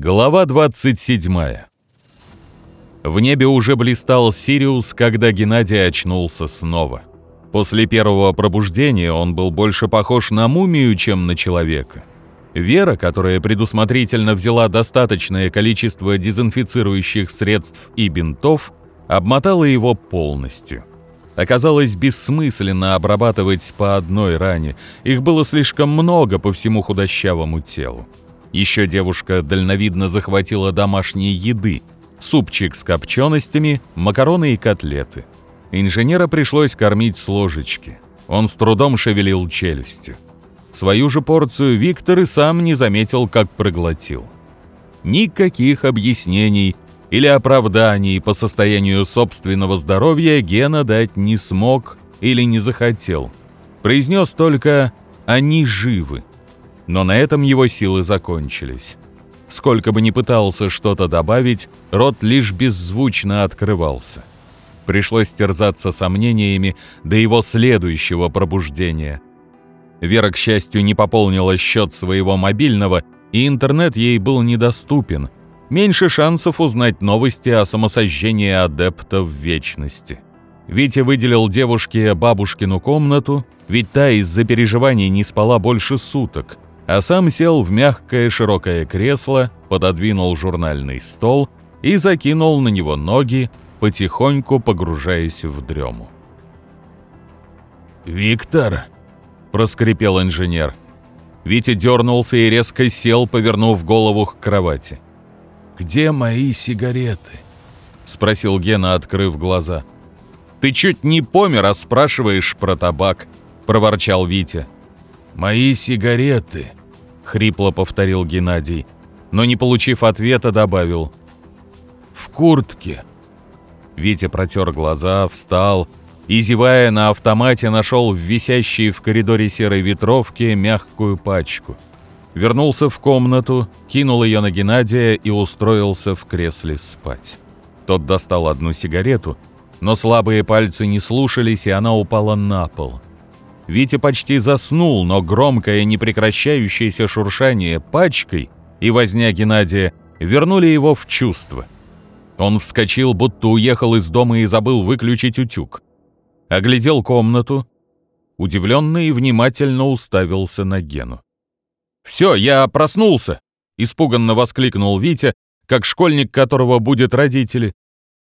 Глава 27. В небе уже блистал Сириус, когда Геннадий очнулся снова. После первого пробуждения он был больше похож на мумию, чем на человека. Вера, которая предусмотрительно взяла достаточное количество дезинфицирующих средств и бинтов, обмотала его полностью. Оказалось бессмысленно обрабатывать по одной ране, их было слишком много по всему худощавому телу. Еще девушка дальновидно захватила домашней еды, супчик с копченостями, макароны и котлеты. Инженера пришлось кормить с ложечки. Он с трудом шевелил челюстью. Свою же порцию Виктор и сам не заметил, как проглотил. Никаких объяснений или оправданий по состоянию собственного здоровья Гена дать не смог или не захотел. Произнес только «они живы». Но на этом его силы закончились. Сколько бы ни пытался что-то добавить, рот лишь беззвучно открывался. Пришлось терзаться сомнениями до его следующего пробуждения. Вера, к счастью, не пополнила счет своего мобильного, и интернет ей был недоступен. Меньше шансов узнать новости о самосожжении адептов вечности. Витя выделил девушке бабушкину комнату, ведь та из-за переживаний не спала больше суток – а сам сел в мягкое широкое кресло, пододвинул журнальный стол и закинул на него ноги, потихоньку погружаясь в дрему. «Виктор!» — проскрипел инженер. Витя дернулся и резко сел, повернув голову к кровати. «Где мои сигареты?» — спросил Гена, открыв глаза. «Ты чуть не помер, а спрашиваешь про табак», — проворчал Витя. «Мои сигареты», хрипло повторил Геннадий, но не получив ответа, добавил: В куртке. Витя протер глаза, встал и, зевая на автомате, нашел в висящей в коридоре серой ветровке мягкую пачку. Вернулся в комнату, кинул ее на Геннадия и устроился в кресле спать. Тот достал одну сигарету, но слабые пальцы не слушались, и она упала на пол. Витя почти заснул, но громкое непрекращающееся шуршание пачкой и возня Геннадия вернули его в чувство. Он вскочил, будто уехал из дома и забыл выключить утюг. Оглядел комнату, удивленно и внимательно уставился на Гену. «Все, я проснулся!» — испуганно воскликнул Витя, как школьник, которого будет родители.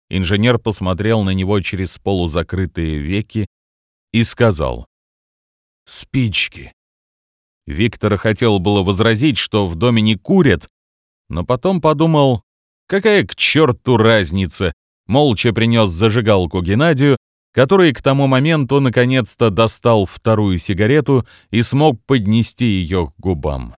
Инженер посмотрел на него через полузакрытые веки и сказал спички. Виктор хотел было возразить, что в доме не курят, но потом подумал, какая к черту разница, молча принес зажигалку Геннадию, который к тому моменту наконец-то достал вторую сигарету и смог поднести ее к губам.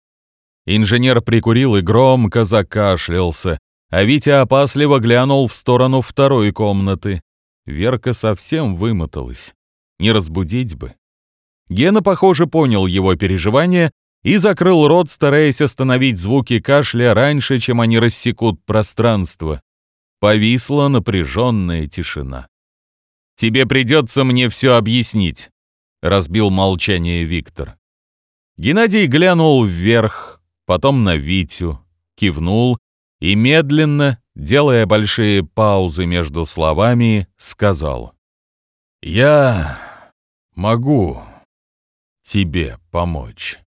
Инженер прикурил и громко закашлялся, а Витя опасливо глянул в сторону второй комнаты. Верка совсем вымоталась. Не разбудить бы. Гена, похоже, понял его переживания и закрыл рот, стараясь остановить звуки кашля раньше, чем они рассекут пространство. Повисла напряженная тишина. «Тебе придется мне все объяснить», — разбил молчание Виктор. Геннадий глянул вверх, потом на Витю, кивнул и медленно, делая большие паузы между словами, сказал. «Я могу тебе помочь».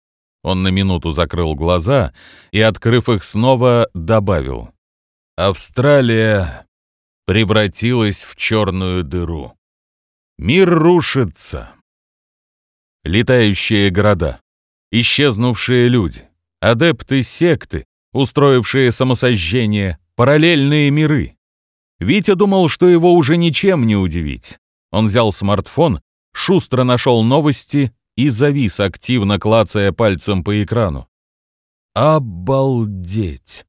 Он на минуту закрыл глаза и, открыв их снова, добавил. «Австралия превратилась в черную дыру. Мир рушится. Летающие города, исчезнувшие люди, адепты секты, устроившие самосожжение, параллельные миры. Витя думал, что его уже ничем не удивить. Он взял смартфон, шустро нашел новости и завис, активно клацая пальцем по экрану. Обалдеть!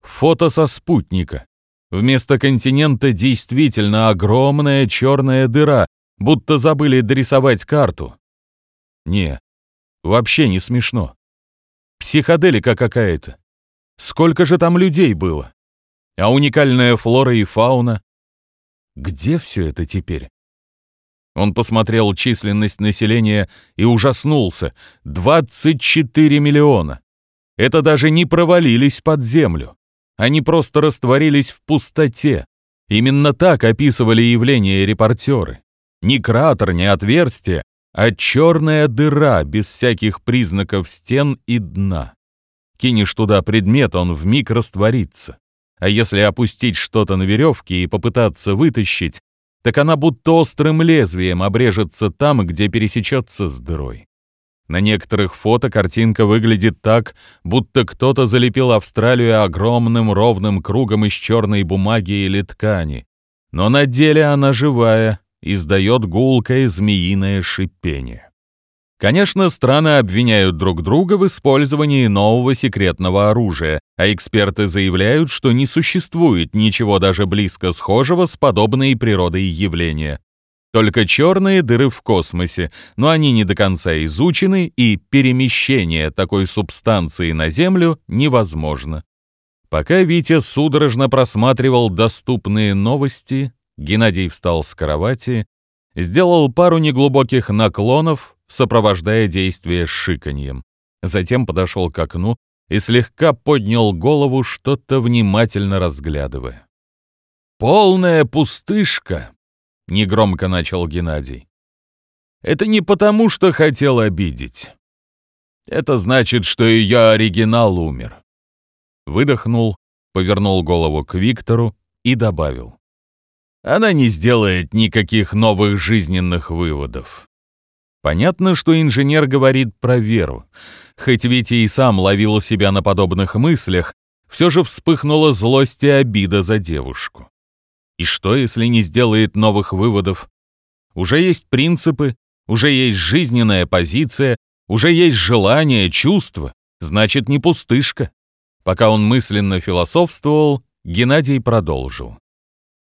Фото со спутника. Вместо континента действительно огромная черная дыра, будто забыли дорисовать карту. Не, вообще не смешно. Психоделика какая-то. Сколько же там людей было? А уникальная флора и фауна? Где все это теперь? Он посмотрел численность населения и ужаснулся. 24 миллиона. Это даже не провалились под землю. Они просто растворились в пустоте. Именно так описывали явление репортеры. Ни кратер, ни отверстие, а черная дыра без всяких признаков стен и дна. Кинешь туда предмет, он вмиг растворится. А если опустить что-то на веревке и попытаться вытащить, так она будто острым лезвием обрежется там, где пересечется с дырой. На некоторых фото картинка выглядит так, будто кто-то залепил Австралию огромным ровным кругом из черной бумаги или ткани. Но на деле она живая, издает гулкое змеиное шипение. Конечно, страны обвиняют друг друга в использовании нового секретного оружия, а эксперты заявляют, что не существует ничего даже близко схожего с подобной природой явления. Только черные дыры в космосе, но они не до конца изучены, и перемещение такой субстанции на Землю невозможно. Пока Витя судорожно просматривал доступные новости, Геннадий встал с кровати, сделал пару неглубоких наклонов, сопровождая действие шиканьем. Затем подошел к окну и слегка поднял голову, что-то внимательно разглядывая. «Полная пустышка!» — негромко начал Геннадий. «Это не потому, что хотел обидеть. Это значит, что ее оригинал умер». Выдохнул, повернул голову к Виктору и добавил. «Она не сделает никаких новых жизненных выводов. Понятно, что инженер говорит про веру. Хоть Витя и сам ловил себя на подобных мыслях, все же вспыхнула злость и обида за девушку. И что, если не сделает новых выводов? Уже есть принципы, уже есть жизненная позиция, уже есть желание, чувство, значит, не пустышка. Пока он мысленно философствовал, Геннадий продолжил.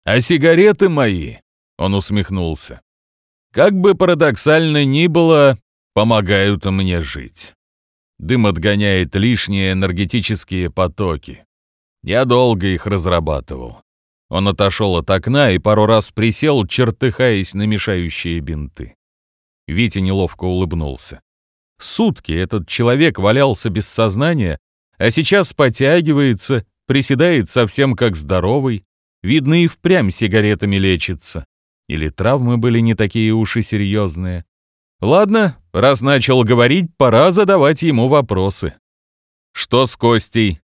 «А сигареты мои?» — он усмехнулся. «Как бы парадоксально ни было, помогают мне жить. Дым отгоняет лишние энергетические потоки. Я долго их разрабатывал. Он отошел от окна и пару раз присел, чертыхаясь на мешающие бинты. Витя неловко улыбнулся. Сутки этот человек валялся без сознания, а сейчас потягивается, приседает совсем как здоровый, видно и впрямь сигаретами лечится. Или травмы были не такие уж и серьезные. Ладно, раз начал говорить, пора задавать ему вопросы. Что с Костей?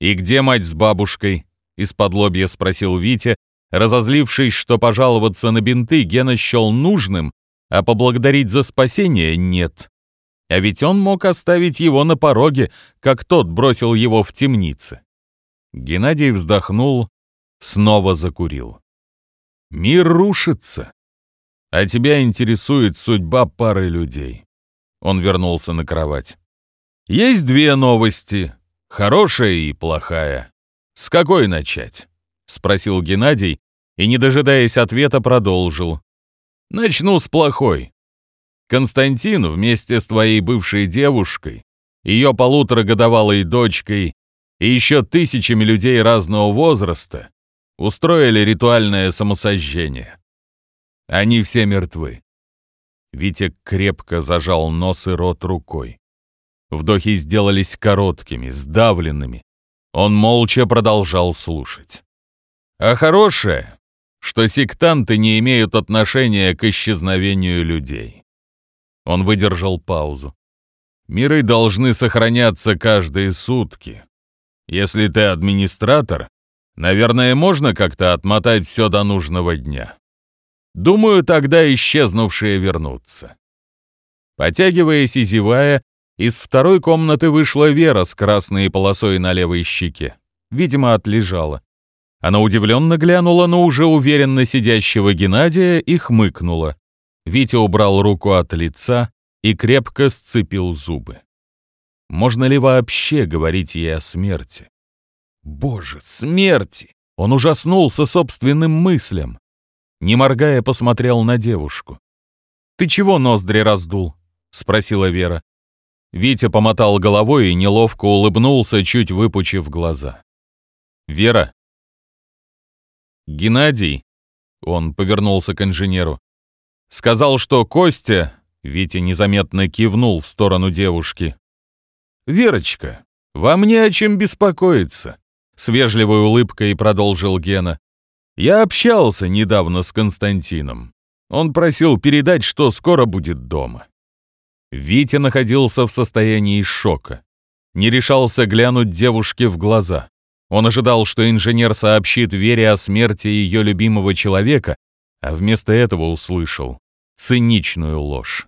И где мать с бабушкой? Из-под лобья спросил Витя, разозлившись, что пожаловаться на бинты Гена счел нужным, а поблагодарить за спасение нет. А ведь он мог оставить его на пороге, как тот бросил его в темнице. Геннадий вздохнул, снова закурил. «Мир рушится, а тебя интересует судьба пары людей». Он вернулся на кровать. «Есть две новости, хорошая и плохая. «С какой начать?» — спросил Геннадий и, не дожидаясь ответа, продолжил. «Начну с плохой. Константин вместе с твоей бывшей девушкой, ее полуторагодовалой дочкой и еще тысячами людей разного возраста устроили ритуальное самосожжение. Они все мертвы». Витя крепко зажал нос и рот рукой. Вдохи сделались короткими, сдавленными, он молча продолжал слушать. А хорошее, что сектанты не имеют отношения к исчезновению людей. Он выдержал паузу. Миры должны сохраняться каждые сутки. Если ты администратор, наверное, можно как-то отмотать все до нужного дня. Думаю, тогда исчезнувшие вернутся. Потягиваясь и зевая, из второй комнаты вышла Вера с красной полосой на левой щеке. Видимо, отлежала. Она удивленно глянула на уже уверенно сидящего Геннадия и хмыкнула. Витя убрал руку от лица и крепко сцепил зубы. Можно ли вообще говорить ей о смерти? Боже, смерти! Он ужаснулся собственным мыслям. Не моргая, посмотрел на девушку. «Ты чего ноздри раздул?» — спросила Вера. Витя помотал головой и неловко улыбнулся, чуть выпучив глаза. «Вера?» «Геннадий?» Он повернулся к инженеру. «Сказал, что Костя...» Витя незаметно кивнул в сторону девушки. «Верочка, вам не о чем беспокоиться. С вежливой улыбкой продолжил Гена. «Я общался недавно с Константином. Он просил передать, что скоро будет дома». Витя находился в состоянии шока. Не решался глянуть девушке в глаза. Он ожидал, что инженер сообщит Вере о смерти ее любимого человека, а вместо этого услышал циничную ложь.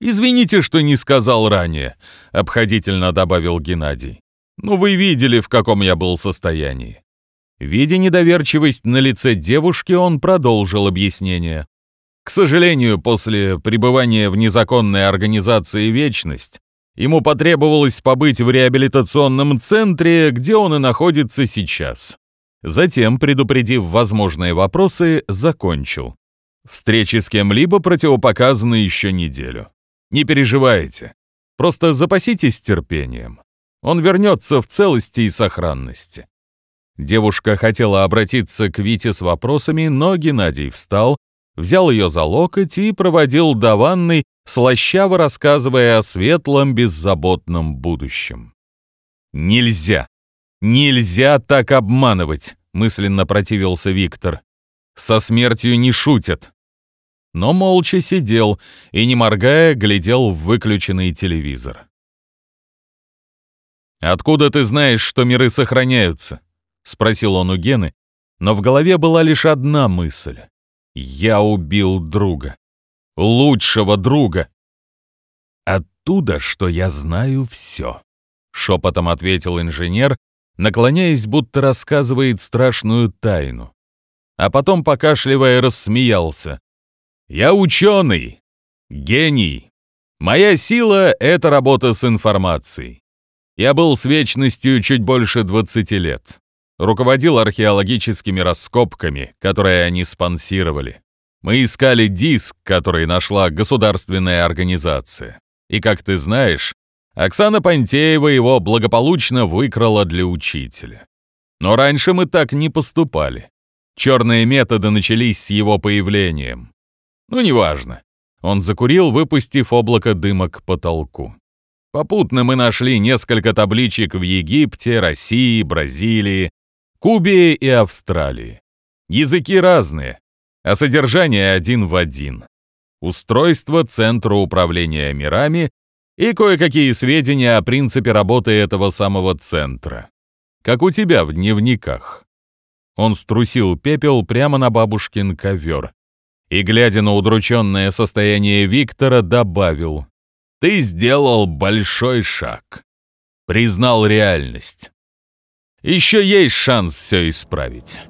«Извините, что не сказал ранее», — обходительно добавил Геннадий. «Ну, вы видели, в каком я был состоянии». Видя недоверчивость на лице девушки, он продолжил объяснение. К сожалению, после пребывания в незаконной организации «Вечность» ему потребовалось побыть в реабилитационном центре, где он и находится сейчас. Затем, предупредив возможные вопросы, закончил. Встречи с кем-либо противопоказаны еще неделю. Не переживайте. Просто запаситесь терпением. Он вернется в целости и сохранности. Девушка хотела обратиться к Вите с вопросами, но Геннадий встал, взял ее за локоть и проводил до ванной, слащаво рассказывая о светлом, беззаботном будущем. «Нельзя! Нельзя так обманывать!» — мысленно противился Виктор. «Со смертью не шутят!» Но молча сидел и, не моргая, глядел в выключенный телевизор. «Откуда ты знаешь, что миры сохраняются?» — спросил он у Гены, но в голове была лишь одна мысль. «Я убил друга. Лучшего друга!» «Оттуда, что я знаю все», — шепотом ответил инженер, наклоняясь, будто рассказывает страшную тайну. А потом, покашливая, рассмеялся. «Я ученый, гений. Моя сила — это работа с информацией. Я был с вечностью чуть больше 20 лет. Руководил археологическими раскопками, которые они спонсировали. Мы искали диск, который нашла государственная организация. И, как ты знаешь, Оксана Пантеева его благополучно выкрала для учителя. Но раньше мы так не поступали. Черные методы начались с его появлением. Ну, неважно. Он закурил, выпустив облако дыма к потолку. Попутно мы нашли несколько табличек в Египте, России, Бразилии, Кубе и Австралии. Языки разные, а содержание один в один. Устройство Центра управления мирами и кое-какие сведения о принципе работы этого самого центра. Как у тебя в дневниках. Он струсил пепел прямо на бабушкин ковер и, глядя на удрученное состояние Виктора, добавил ты сделал большой шаг. Признал реальность. Еще есть шанс все исправить.